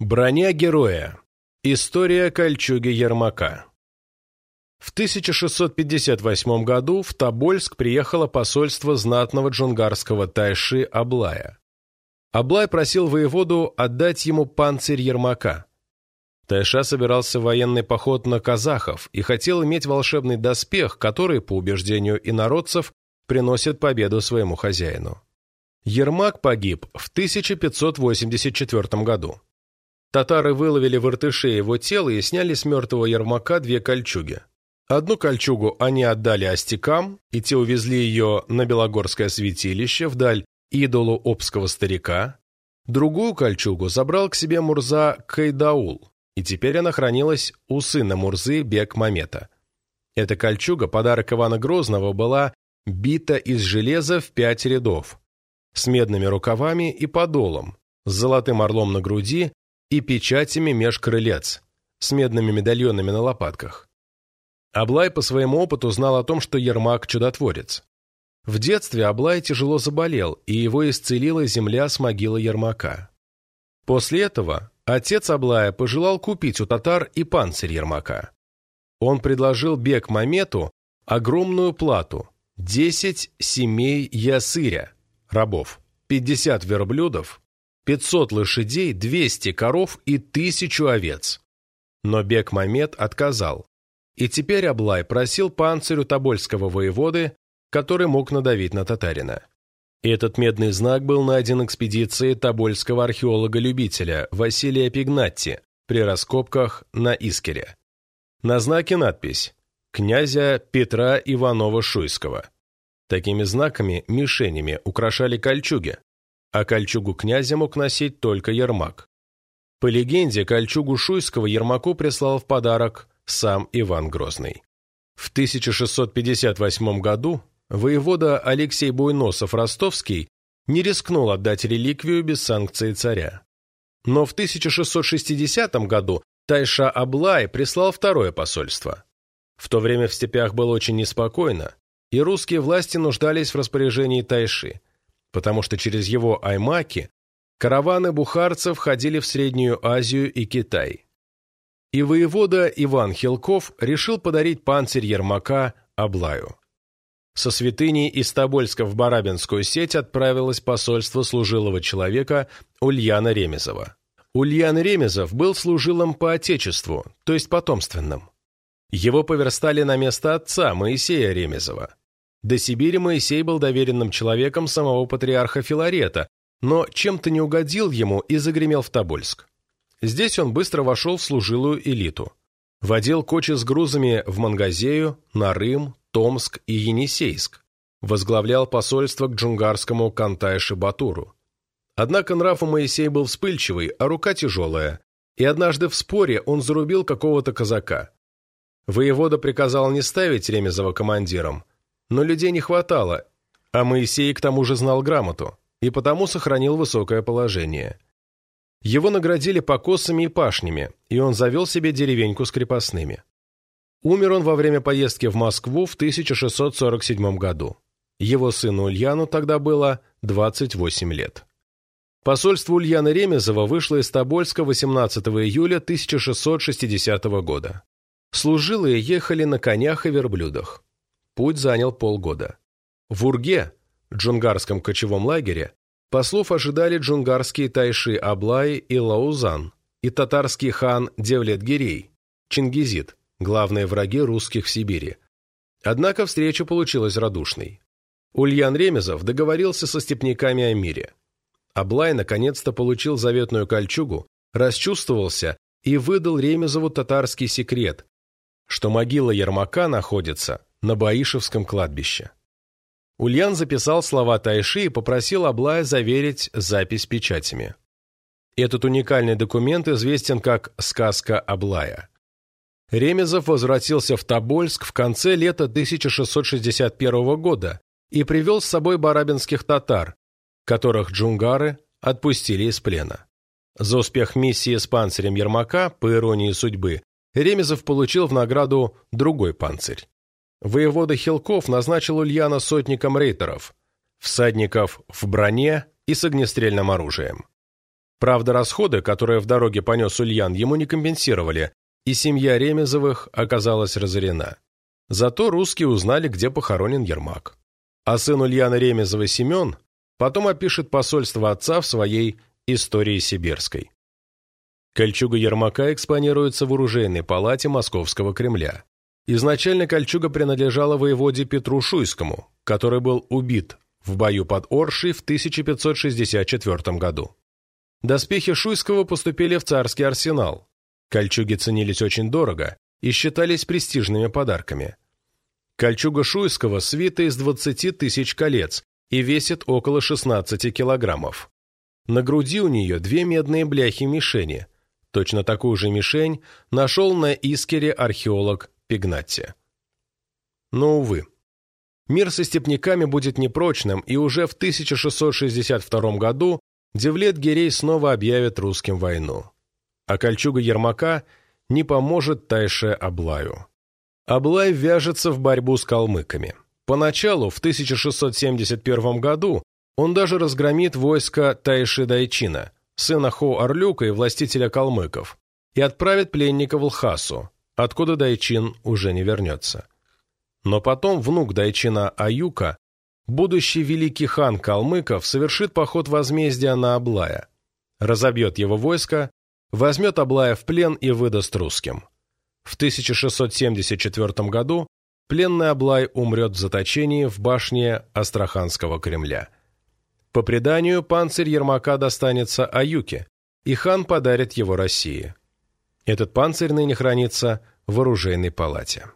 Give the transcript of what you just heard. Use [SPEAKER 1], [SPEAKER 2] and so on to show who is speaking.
[SPEAKER 1] Броня героя. История кольчуги Ермака. В 1658 году в Тобольск приехало посольство знатного джунгарского тайши Аблая. Аблай просил воеводу отдать ему панцирь Ермака. Тайша собирался в военный поход на казахов и хотел иметь волшебный доспех, который, по убеждению инородцев, приносит победу своему хозяину. Ермак погиб в 1584 году. Татары выловили в Иртыше его тело и сняли с мертвого Ермака две кольчуги. Одну кольчугу они отдали остякам, и те увезли ее на Белогорское святилище, вдаль идолу обского старика. Другую кольчугу забрал к себе Мурза Кайдаул, и теперь она хранилась у сына Мурзы Бек Мамета. Эта кольчуга, подарок Ивана Грозного, была бита из железа в пять рядов, с медными рукавами и подолом, с золотым орлом на груди и печатями меж крылец, с медными медальонами на лопатках. Аблай по своему опыту знал о том, что Ермак – чудотворец. В детстве Аблай тяжело заболел, и его исцелила земля с могилы Ермака. После этого отец Аблая пожелал купить у татар и панцирь Ермака. Он предложил Бек Мамету огромную плату – 10 семей ясыря, рабов, 50 верблюдов 500 лошадей, 200 коров и тысячу овец. Но Бек Мамед отказал. И теперь Аблай просил панцирю Тобольского воеводы, который мог надавить на татарина. Этот медный знак был найден экспедицией тобольского археолога-любителя Василия Пигнатти при раскопках на Искере. На знаке надпись «Князя Петра Иванова-Шуйского». Такими знаками, мишенями, украшали кольчуги, а кольчугу князя мог носить только Ермак. По легенде, кольчугу Шуйского Ермаку прислал в подарок сам Иван Грозный. В 1658 году воевода Алексей Буйносов-Ростовский не рискнул отдать реликвию без санкции царя. Но в 1660 году Тайша Аблай прислал второе посольство. В то время в степях было очень неспокойно, и русские власти нуждались в распоряжении Тайши потому что через его аймаки караваны бухарцев ходили в Среднюю Азию и Китай. И воевода Иван Хилков решил подарить панцирь Ермака Аблаю. Со святыней из Тобольска в Барабинскую сеть отправилось посольство служилого человека Ульяна Ремезова. Ульян Ремезов был служилым по отечеству, то есть потомственным. Его поверстали на место отца Моисея Ремезова. До Сибири Моисей был доверенным человеком самого патриарха Филарета, но чем-то не угодил ему и загремел в Тобольск. Здесь он быстро вошел в служилую элиту. Водил кочи с грузами в Мангазею, Нарым, Томск и Енисейск. Возглавлял посольство к джунгарскому Кантайше-Батуру. Однако нрав у Моисея был вспыльчивый, а рука тяжелая, и однажды в споре он зарубил какого-то казака. Воевода приказал не ставить Ремезова командиром, но людей не хватало, а Моисей к тому же знал грамоту и потому сохранил высокое положение. Его наградили покосами и пашнями, и он завел себе деревеньку с крепостными. Умер он во время поездки в Москву в 1647 году. Его сыну Ульяну тогда было 28 лет. Посольство Ульяна Ремезова вышло из Тобольска 18 июля 1660 года. Служилые ехали на конях и верблюдах. Путь занял полгода. В Урге, джунгарском кочевом лагере, послов ожидали джунгарские тайши Аблай и Лаузан, и татарский хан Девлет-Гирей, Чингизид, главные враги русских в Сибири. Однако встреча получилась радушной. Ульян Ремезов договорился со степняками о мире. Аблай наконец-то получил заветную кольчугу, расчувствовался и выдал Ремезову татарский секрет, что могила Ермака находится на Баишевском кладбище. Ульян записал слова Тайши и попросил Аблая заверить запись печатями. Этот уникальный документ известен как «Сказка Аблая». Ремезов возвратился в Тобольск в конце лета 1661 года и привел с собой барабинских татар, которых джунгары отпустили из плена. За успех миссии с панцирем Ермака, по иронии судьбы, Ремезов получил в награду другой панцирь. Воевода Хилков назначил Ульяна сотником рейтеров, всадников в броне и с огнестрельным оружием. Правда, расходы, которые в дороге понес Ульян, ему не компенсировали, и семья Ремезовых оказалась разорена. Зато русские узнали, где похоронен Ермак. А сын Ульяна Ремезова Семен потом опишет посольство отца в своей «Истории сибирской». Кольчуга Ермака экспонируется в оружейной палате Московского Кремля. Изначально кольчуга принадлежала воеводе Петру Шуйскому, который был убит в бою под Оршей в 1564 году. Доспехи Шуйского поступили в царский арсенал. Кольчуги ценились очень дорого и считались престижными подарками. Кольчуга Шуйского свита из 20 тысяч колец и весит около 16 килограммов. На груди у нее две медные бляхи-мишени. Точно такую же мишень нашел на Искере археолог Пигнатти. Но, увы, мир со степняками будет непрочным, и уже в 1662 году Девлет-Гирей снова объявит русским войну. А кольчуга Ермака не поможет Тайше Аблаю. Аблай вяжется в борьбу с калмыками. Поначалу, в 1671 году, он даже разгромит войско Тайши Дайчина, сына Хо Орлюка и властителя калмыков, и отправит пленника в Лхасу, откуда Дайчин уже не вернется. Но потом внук Дайчина Аюка будущий великий хан калмыков совершит поход возмездия на Аблая, разобьет его войско, возьмет Аблая в плен и выдаст русским. В 1674 году пленный Аблай умрет в заточении в башне Астраханского Кремля. По преданию, панцирь Ермака достанется Аюке, и хан подарит его России. Этот панцирь ныне хранится в оружейной палате.